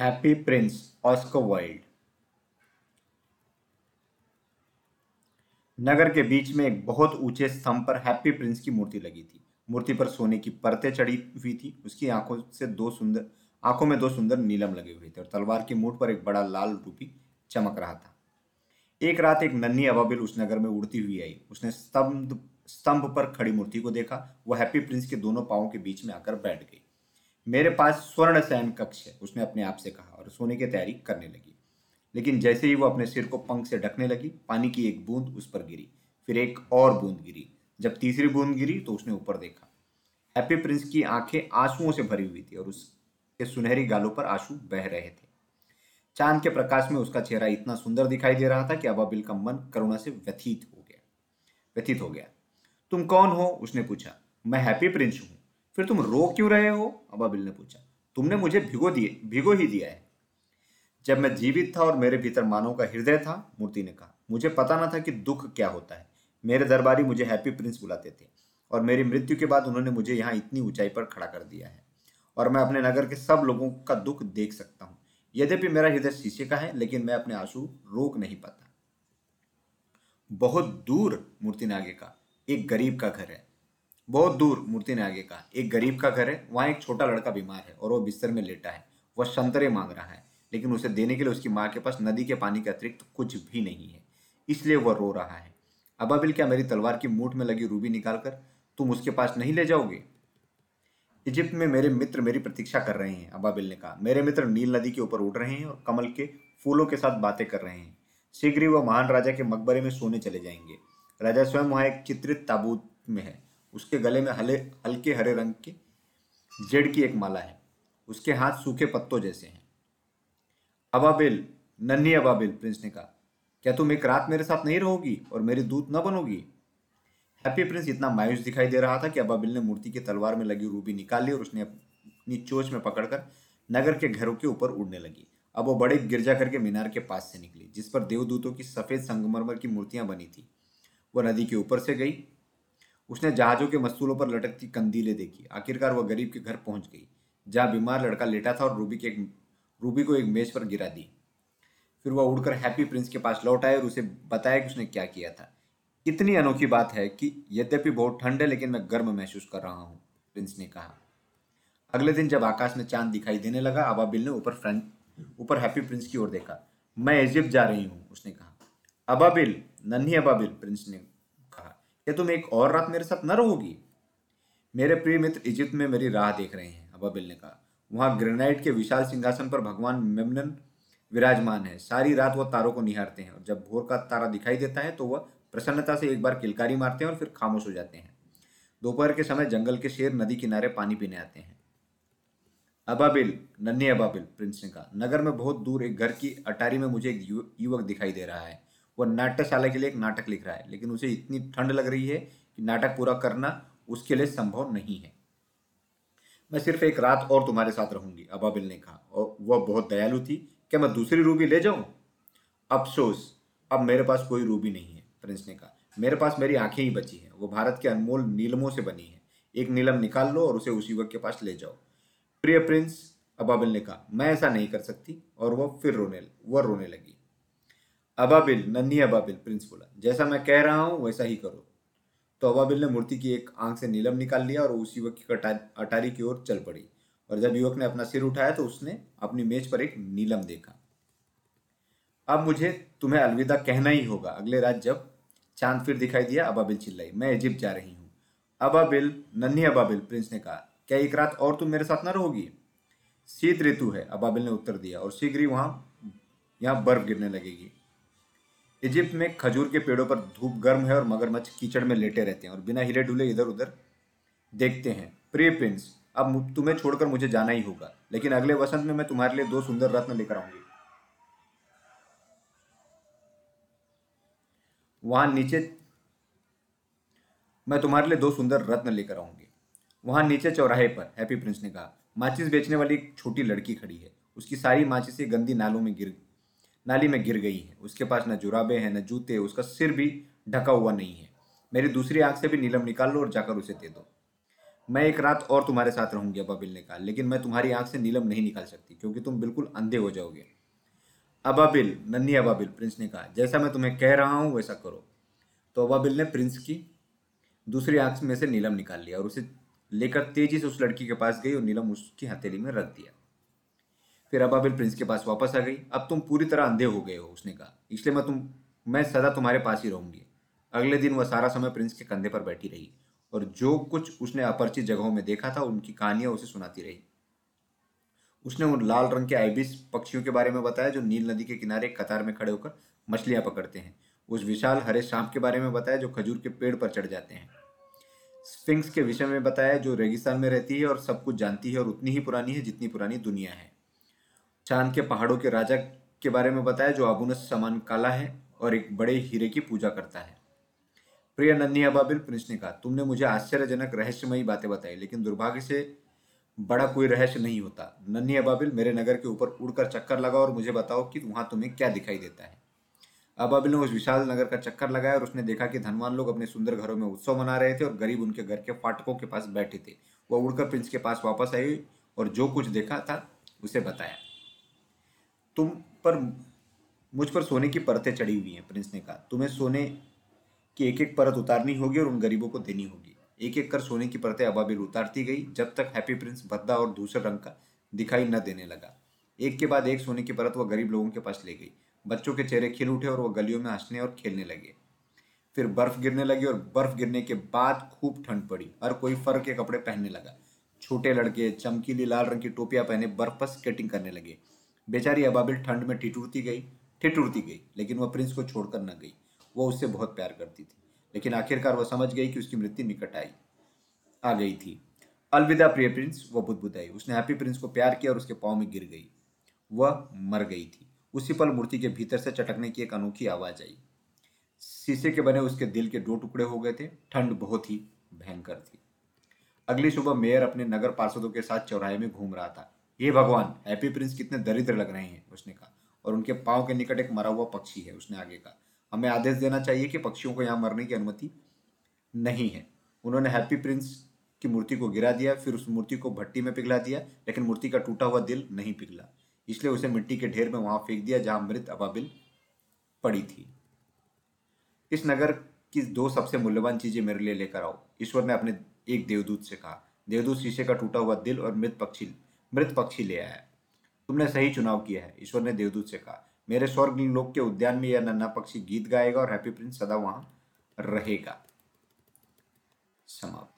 Happy Prince Oscar Wilde नगर के बीच में एक बहुत ऊँचे स्तंभ पर हैप्पी प्रिंस की मूर्ति लगी थी। मूर्ति पर सोने की परतें चढ़ी हुई थी। उसकी आँखों से दो सुंदर, आँखों में दो सुंदर नीलम लगे हुए थे और तलवार की मूठ पर एक बड़ा लाल रूपी चमक रहा था। एक रात एक नन्ही अबाबिल उस नगर में उड़ती हुई आई। उसने स्तंभ स्तंभ पर खड़ी मूर्ति को देखा। वह हैप्पी प्रिंस के दोनों पाओं के बीच में आकर बैठ गई। मेरे पास स्वर्ण सैन कक्ष है, उसने अपने आप से कहा और सोने की तैयारी करने लगी। लेकिन जैसे ही वो अपने सिर को पंख से ढकने लगी, पानी की एक बूंद उस पर गिरी, फिर एक और बूंद गिरी। जब तीसरी बूंद गिरी तो उसने ऊपर देखा। हैप्पी प्रिंस की आँखें आंसुओं से भरी हुई थी और उसके सुनहरी गालों पर आँसू बह रहे थे। चाँद के प्रकाश में उसका चेहरा इतना सुंदर दिखाई दे रहा था कि अबाबिल का मन करुणा से व्यथित हो गया। व्यथित हो गया। तुम कौन हो? उसने पूछा। मैं हैप्पी प्रिंस हूँ। फिर तुम रो क्यों रहे हो? अबाबिल ने पूछा। तुमने मुझे भिगो दिए, भिगो ही दिया है। जब मैं जीवित था और मेरे भीतर मानव का हृदय था, मूर्ति ने कहा, मुझे पता ना था कि दुख क्या होता है। मेरे दरबारी मुझे हैप्पी प्रिंस बुलाते थे और मेरी मृत्यु के बाद उन्होंने मुझे यहाँ इतनी ऊंचाई पर खड़ा कर दिया है। और मैं अपने नगर के सब लोगों का दुख देख सकता हूँ। यद्यपि मेरा हृदय शीशे का है, लेकिन मैं अपने आँसू रोक नहीं पाता। बहुत दूर, मूर्ति ने आगे कहा, एक गरीब का घर है। बहुत दूर मूर्ति ने आगे कहा, एक गरीब का घर है, वहाँ एक छोटा लड़का बीमार है और वो बिस्तर में लेटा है, वह संतरे मांग रहा है, लेकिन उसे देने के लिए उसकी माँ के पास नदी के पानी के अतिरिक्त कुछ भी नहीं है, इसलिए वह रो रहा है। अबाबिल क्या मेरी तलवार की मूठ में लगी रूबी निकालकर तुम उसके पास नहीं ले जाओगे? इजिप्ट में मेरे मित्र मेरी प्रतीक्षा कर रहे हैं अबाबिल ने कहा। मेरे मित्र नील नदी के ऊपर उड़ रहे हैं और कमल के फूलों के साथ बातें कर रहे हैं। शीघ्र ही वह महान राजा के मकबरे में सोने चले जाएँगे। राजा स्वयं वहाँ एक चित्रित ताबूत में है। उसके गले में हले, हल्के हरे रंग की जेड की एक माला है। उसके हाथ सूखे पत्तों जैसे हैं। अबाबिल, नन्ही अबाबिल, प्रिंस ने कहा, क्या तुम एक रात मेरे साथ नहीं रहोगी और मेरी दूत न बनोगी? हैप्पी प्रिंस, इतना मायूस दिखाई दे रहा था कि अबाबिल ने मूर्ति की तलवार में लगी रूबी निकाल और उसने अपनी चोच में पकड़कर नगर के घरों के ऊपर उड़ने लगी। अब वो बड़े गिरजाघर के मीनार के पास से निकली, जिस पर देवदूतों की सफ़ेद संगमरमर की मूर्तियाँ बनी थी। वह नदी के ऊपर से गई उसने जहाजों के मस्तूलों पर लटकती कंदीलें देखी। आखिरकार वह गरीब के घर पहुँच गई, जहाँ बीमार लड़का लेटा था और रूबी के एक रूबी को एक मेज पर गिरा दी। फिर वह उड़कर हैप्पी प्रिंस के पास लौट आए और उसे बताया कि उसने क्या किया था। इतनी अनोखी बात है कि यद्यपि बहुत ठंड है, लेकिन मैं गर्म महसूस कर रहा हूँ, प्रिंस ने कहा। अगले दिन जब आकाश में चाँद दिखाई देने लगा अबाबिल ने ऊपर फ्रेंच ऊपर हैप्पी प्रिंस की ओर देखा। मैं इजिप्ट जा रही हूँ, उसने कहा। अबाबिल नन्ही अबाबिल प्रिंस ने क्या तुम एक और रात मेरे साथ न रहोगी? मेरे प्रिय मित्र इजिप्त में मेरी राह देख रहे हैं अबाबिल ने कहा। वहाँ ग्रेनाइट के विशाल सिंहासन पर भगवान मेमनन विराजमान है। सारी रात वह तारों को निहारते हैं और जब भोर का तारा दिखाई देता है तो वह प्रसन्नता से एक बार किलकारी मारते हैं और फिर खामोश हो जाते हैं। दोपहर के समय जंगल के शेर नदी किनारे पानी पीने आते हैं। अबाबिल नन्ही अबाबिल प्रिंस ने कहा, नगर में बहुत दूर एक घर की अटारी में मुझे एक युवक दिखाई दे रहा है। वह नाट्यशाला के लिए एक नाटक लिख रहा है, लेकिन उसे इतनी ठंड लग रही है कि नाटक पूरा करना उसके लिए संभव नहीं है। मैं सिर्फ़ एक रात और तुम्हारे साथ रहूँगी अबाबिल ने कहा, और वह बहुत दयालु थी। क्या मैं दूसरी रूबी ले जाऊँ? अफसोस, अब मेरे पास कोई रूबी नहीं है, प्रिंस ने कहा। मेरे पास मेरी आँखें ही बची हैं, वो भारत के अनमोल नीलमों से बनी है। एक नीलम निकाल लो और उसे उस युवक के पास ले जाओ। प्रिय प्रिंस अबाबिल ने कहा, मैं ऐसा नहीं कर सकती, और वह फिर रोने, वह रोने लगी। अबाबिल, नन्ही अबाबिल प्रिंस बोला जैसा मैं कह रहा हूँ, वैसा ही करो। तो अबाबिल ने मूर्ति की एक आँख से नीलम निकाल लिया और उस युवक की अटारी की ओर चल पड़ी। और जब युवक ने अपना सिर उठाया तो उसने अपनी मेज पर एक नीलम देखा। अब मुझे तुम्हें अलविदा कहना ही होगा। अगले रात जब चाँद फिर दिखाई दिया, अबाबिल चिल्लाई, मैं इजिप्ट जा रही हूँ। अबाबिल, नन्ही अबाबिल, प्रिंस ने कहा, क्या एक रात और तुम मेरे साथ न रहोगी? शीत ऋतु है, अबाबिल ने उत्तर दिया, और शीघ्र ही वहाँ यहाँ बर्फ़ गिरने लगेगी। इजिप्ट में खजूर के पेड़ों पर धूप गर्म है और मगरमच्छ कीचड़ में लेटे रहते हैं और बिना हिले ढूले इधर उधर देखते हैं। प्रिय प्रिंस अब तुम्हें छोड़कर मुझे जाना ही होगा, लेकिन अगले वसंत में मैं तुम्हारे लिए दो सुंदर रत्न लेकर आऊँगी। वहाँ नीचे मैं तुम्हारे लिए दो सुंदर रत्न लेकर आऊँगी। वहाँ नीचे चौराहे पर हैप्पी प्रिंस ने कहा, माचिस बेचने वाली एक छोटी लड़की खड़ी है। उसकी सारी माचिसें गंदी नालों में गिर नाली में गिर गई है। उसके पास न जुराबे हैं, न जूते, उसका सिर भी ढका हुआ नहीं है। मेरी दूसरी आँख से भी नीलम निकाल लो और जाकर उसे दे दो। मैं एक रात और तुम्हारे साथ रहूँगी अबाबिल ने कहा लेकिन मैं तुम्हारी आँख से नीलम नहीं निकाल सकती, क्योंकि तुम बिल्कुल अंधे हो जाओगे। अबाबिल नन्ही अबाबिल प्रिंस ने कहा, जैसा मैं तुम्हें कह रहा हूँ, वैसा करो। तो अबाबिल ने प्रिंस की दूसरी आँख में से नीलम निकाल लिया और उसे लेकर तेज़ी से उस लड़की के पास गई और नीलम उसकी हथेली में रख दिया। फिर अबाबिल प्रिंस के पास वापस आ गई। अब तुम पूरी तरह अंधे हो गए हो, उसने कहा। इसलिए मैं तुम, मैं सदा तुम्हारे पास ही रहूँगी। अगले दिन वह सारा समय प्रिंस के कंधे पर बैठी रही और जो कुछ उसने अपरिचित जगहों में देखा था, उनकी कहानियाँ उसे सुनाती रही। उसने उन लाल रंग के आइबिस पक्षियों के बारे में बताया, जो नील नदी के किनारे कतार में खड़े होकर मछलियाँ पकड़ते हैं। उस विशाल हरे सांप के बारे में बताया, जो खजूर के पेड़ पर चढ़ जाते हैं। स्फिंक्स के विषय में बताया, जो रेगिस्तान में रहती है और सब कुछ जानती है और उतनी ही पुरानी है जितनी पुरानी दुनिया है। चाँद के पहाड़ों के राजा के बारे में बताया, जो अबुनस समान काला है और एक बड़े हीरे की पूजा करता है। प्रिय नन्ही अबाबिल प्रिंस ने कहा, तुमने मुझे आश्चर्यजनक रहस्यमयी बातें बताई, लेकिन दुर्भाग्य से बड़ा कोई रहस्य नहीं होता। नन्ही अबाबिल मेरे नगर के ऊपर उड़कर चक्कर लगाओ और मुझे बताओ कि वहाँ तुम्हें क्या दिखाई देता है। अबाबिल ने उस विशाल नगर का चक्कर लगाया और उसने देखा कि धनवान लोग अपने सुंदर घरों में उत्सव मना रहे थे और गरीब उनके घर के फाटकों के पास बैठे थे। वह उड़कर प्रिंस के पास वापस आई और जो कुछ देखा था, उसे बताया। तुम पर, मुझ पर सोने की परतें चढ़ी हुई हैं, प्रिंस ने कहा। तुम्हें सोने की एक एक परत उतारनी होगी और उन गरीबों को देनी होगी। एक एक कर सोने की परतें अबाबिल उतारती गई, जब तक हैप्पी प्रिंस भद्दा और दूसरे रंग का दिखाई न देने लगा। एक के बाद एक सोने की परत वह गरीब लोगों के पास ले गई। बच्चों के चेहरे खिल उठे और वह गलियों में हंसने और खेलने लगे। फिर बर्फ़ गिरने लगी और बर्फ़ गिरने के बाद खूब ठंड पड़ी। हर कोई फर के कपड़े पहनने लगा। छोटे लड़के, चमकीली लाल रंग की टोपियाँ पहने बर्फ़ पर स्केटिंग करने लगे। बेचारी अबाबिल ठंड में ठिठुरती गई ठिठुरती गई, लेकिन वह प्रिंस को छोड़कर न गई। वह उससे बहुत प्यार करती थी, लेकिन आखिरकार वह समझ गई कि उसकी मृत्यु निकट आई, आ गई थी। अलविदा प्रिय प्रिंस, वह बुदबुदाई। उसने हैप्पी प्रिंस को प्यार किया और उसके पाँव में गिर गई। वह मर गई थी। उसी पल मूर्ति के भीतर से चटकने की एक अनोखी आवाज़ आई। शीशे के बने उसके दिल के दो टुकड़े हो गए थे। ठंड बहुत ही भयंकर थी। अगली सुबह मेयर अपने नगर पार्षदों के साथ चौराहे में घूम रहा था। ये भगवान हैप्पी प्रिंस कितने दरिद्र लग रहे हैं, उसने कहा। और उनके पाँव के निकट एक मरा हुआ पक्षी है, उसने आगे कहा। हमें आदेश देना चाहिए कि पक्षियों को यहाँ मरने की अनुमति नहीं है। उन्होंने हैप्पी प्रिंस की मूर्ति को गिरा दिया, फिर उस मूर्ति को भट्टी में पिघला दिया, लेकिन मूर्ति का टूटा हुआ दिल नहीं पिघला। इसलिए उसे मिट्टी के ढेर में वहाँ फेंक दिया, जहाँ मृत अबाबिल पड़ी थी। इस नगर की दो सबसे मूल्यवान चीज़ें मेरे लिए लेकर आओ। ईश्वर ने अपने एक देवदूत से कहा। देवदूत शीशे का टूटा हुआ दिल और मृत पक्षी मृत पक्षी ले आया। तुमने सही चुनाव किया है, ईश्वर ने देवदूत से कहा। मेरे स्वर्ग लोक के उद्यान में यह नन्ना पक्षी गीत गाएगा और हैप्पी प्रिंस सदा वहाँ रहेगा। समाप्त।